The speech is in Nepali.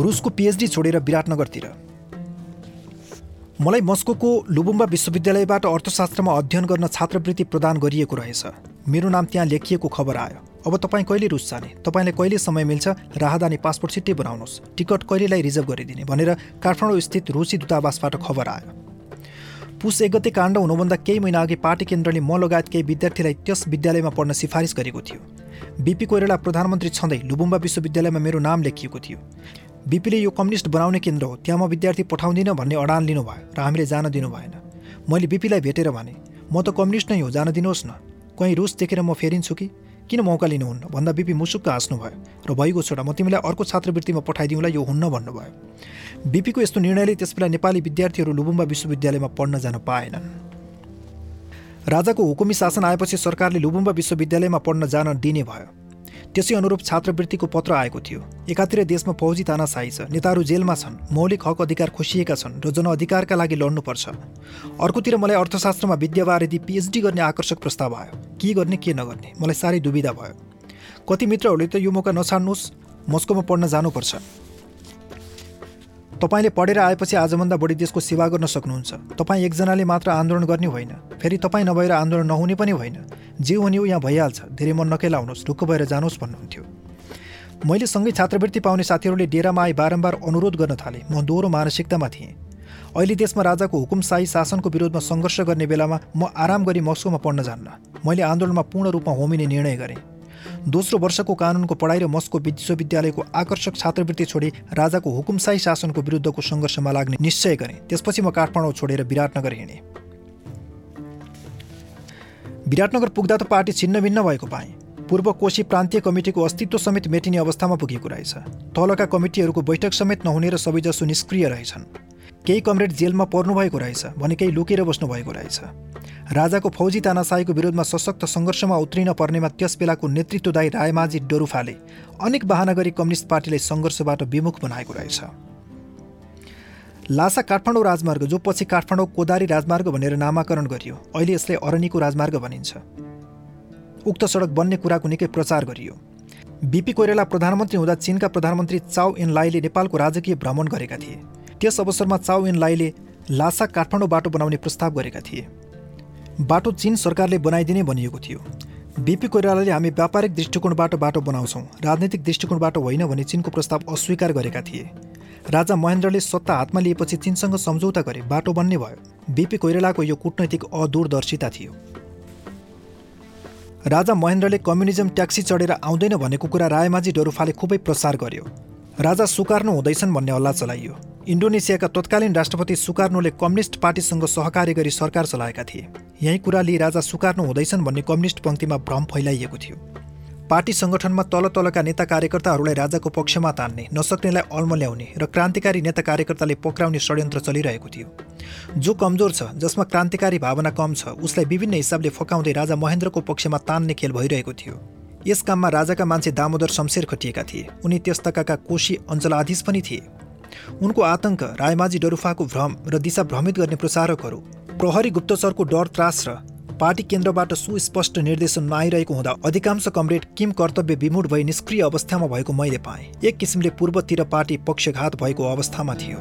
रुसको पिएचडी छोडेर विराटनगरतिर। मलाई मस्को लुबुम्बा विश्वविद्यालयबाट अर्थशास्त्रमा अध्ययन गर्न छात्रवृत्ति प्रदान गरिएको रहेछ। मेरो नाम त्यहाँ लेखिएको खबर आयो। अब तपाईँ कहिले रुस जाने? तपाईँलाई कहिले समय मिल्छ? राहदानी पासपोर्ट छिट्टै बनाउनुहोस्। टिकट कहिलेलाई रिजर्भ गरिदिने? भनेर काठमाडौँ स्थित रुसी दूतावासबाट खबर आयो। पुस एक गते काण्ड हुनुभन्दा केही महिना अघि पार्टी केन्द्रले म लगायत केही विद्यार्थीलाई त्यस विद्यालयमा पढ्न सिफारिस गरेको थियो। बिपी कोइराला प्रधानमन्त्री छँदै लुबुम्बा विश्वविद्यालयमा मेरो नाम लेखिएको थियो। बिपीले यो कम्युनिस्ट बनाउने केन्द्र हो त्यहाँ म विद्यार्थी पठाउँदिनँ भन्ने अडान लिनुभयो र हामीले जान दिनु भएन मैले बिपीलाई भेटेर भने म त कम्युनिस्ट नै हो जान दिनुहोस् न। कहीँ रुस देखेर म फेरिन्छु कि? किन मौका लिनुहुन्न? भन्दा बिपी मुसुक्क हाँस्नुभयो र भइगयो छोडा म तिमीलाई अर्को छात्रवृत्तिमा पठाइदिउँला यो हुन्न भन्नुभयो। बिपीको यस्तो निर्णयले त्यसबेला नेपाली विद्यार्थीहरू लुबुम्बा विश्वविद्यालयमा पढ्न जान पाएनन्। राजाको हुकुमी शासन आएपछि सरकारले लुबुम्बा विश्वविद्यालयमा पढ्न जान दिने भयो। त्यसै अनुरूप छात्रवृत्तिको पत्र आएको थियो। एकातिर देशमा फौजी तानासाही छ नेताहरू जेलमा छन् मौलिक हक अधिकार खोसिएका छन् र जनअधिकारका लागि लड्नुपर्छ। अर्कोतिर मलाई अर्थशास्त्रमा विद्यावारिधि पिएचडी गर्ने आकर्षक प्रस्ताव आयो। के गर्ने के नगर्ने? मलाई साह्रै दुविधा भयो। कति मित्रहरूले त यो मौका नछाड्नुहोस् मस्कोमा पढ्न जानुपर्छ। तपाईँले पढेर आएपछि आजभन्दा बढी देशको सेवा गर्न सक्नुहुन्छ। तपाईँ एकजनाले मात्र आन्दोलन गर्ने होइन। फेरि तपाईँ नभएर आन्दोलन नहुने पनि होइन। जे हुने हो यहाँ भइहाल्छ। धेरै मन नकेलाउनुहोस् ढुक्क भएर जानुहोस् भन्नुहुन्थ्यो। मैले सँगै छात्रवृत्ति पाउने साथीहरूले डेरामा आइ बारम्बार अनुरोध गर्न थालेँ। म दोहोरो मानसिकतामा थिएँ। अहिले देशमा राजाको हुकुमशाही शासनको विरोधमा सङ्घर्ष गर्ने बेलामा म आराम गरी मस्कोमा पढ्न जान्न। मैले आन्दोलनमा पूर्ण रूपमा होमिने निर्णय गरेँ। दोस्रो वर्षको कानुनको पढाइ र मस्को विश्वविद्यालयको आकर्षक छात्रवृत्ति छोडी राजाको हुकुमशाही शासनको विरुद्धको सङ्घर्षमा लाग्ने निश्चय गरेँ। त्यसपछि म काठमाडौँ छोडेर विराटनगर हिँडेँ। विराटनगर पुग्दा त पार्टी छिन्न भिन्न भएको पाएँ। पूर्व कोशी प्रान्तीय कमिटीको अस्तित्व समेत मेटिने अवस्थामा पुगेको रहेछ। तलका कमिटीहरूको बैठक समेत नहुने र सबैजसो निष्क्रिय रहेछन्। केही कमरेड जेलमा पर्नुभएको रहेछ भने केही लुकेर बस्नुभएको रहेछ। राजाको फौजी तानासाहीको विरोधमा सशक्त सङ्घर्षमा उत्रिन पर्नेमा त्यस बेलाको नेतृत्वदायी रायमाझी डोरुफाले अनेक बाहना गरी कम्युनिस्ट पार्टीलाई सङ्घर्षबाट विमुख बनाएको रहेछ। लासा काठमाडौँ राजमार्ग जो पछि काठमाडौँ कोदारी राजमार्ग भनेर नामाकरण गरियो अहिले यसलाई अरनीको राजमार्ग भनिन्छ। उक्त सडक बन्ने कुराको निकै प्रचार गरियो। बिपी कोइराला प्रधानमन्त्री हुँदा चिनका प्रधानमन्त्री चाउ इन लाईले नेपालको राजकीय भ्रमण गरेका थिए। त्यस अवसरमा चाउ इन लाईले लासा काठमाडौँ बाटो बनाउने प्रस्ताव गरेका थिए। बाटो चीन सरकारले बनाइदिने भनिएको थियो। बिपी कोइरालाले हामी व्यापारिक दृष्टिकोणबाट बाटो बनाउँछौँ। राजनैतिक दृष्टिकोणबाट होइन भने चिनको प्रस्ताव अस्वीकार गरेका थिए। राजा महेन्द्रले सत्ता हातमा लिएपछि चिनसँग सम्झौता गरे बाटो बन्ने भयो। बिपी कोइरालाको यो कूटनैतिक अदूरदर्शिता थियो। राजा महेन्द्रले कम्युनिजम ट्याक्सी चढेर आउँदैन भनेको कुरा रायमाझी डरुफाले खुबै प्रसार गर्यो। राजा सुकार्नु हुँदैछन् भन्ने हल्ला चलाइयो। इन्डोनेसियाका तत्कालीन राष्ट्रपति सुकार्नोले कम्युनिस्ट पार्टीसँग सहकार्य गरी सरकार चलाएका थिए। यही कुरा लिई राजा सुकार्नु हुँदैछन् भन्ने कम्युनिस्ट पङ्क्तिमा भ्रम फैलाइएको थियो। पार्टी सङ्गठनमा तल तलका नेता कार्यकर्ताहरूलाई राजाको पक्षमा तान्ने नसक्नेलाई अल्म ल्याउने र क्रान्तिकारी नेता कार्यकर्ताले पक्राउने षड्यन्त्र चलिरहेको थियो। जो कमजोर छ जसमा क्रान्तिकारी भावना कम छ उसलाई विभिन्न हिसाबले फकाउँदै राजा महेन्द्रको पक्षमा तान्ने खेल भइरहेको थियो। यस काममा राजाका मान्छे दामोदर शमशेर खटिएका थिए। उनी त्यस तकाका कोशी अञ्चलाधीश पनि थिए। उनको आतंक रायमाझी डरुफाको भ्रम र दिशा भ्रमित गर्ने प्रचारकहरू प्रहरी गुप्तचरको डर त्रास र पार्टी केन्द्रबाट सुस्पष्ट निर्देशन नआइरहेको हुँदा अधिकांश कमरेड किम कर्तव्य विमुड भई निष्क्रिय अवस्थामा भएको मैले पाएँ। एक किसिमले पूर्वतिर पार्टी पक्षघात भएको अवस्थामा थियो।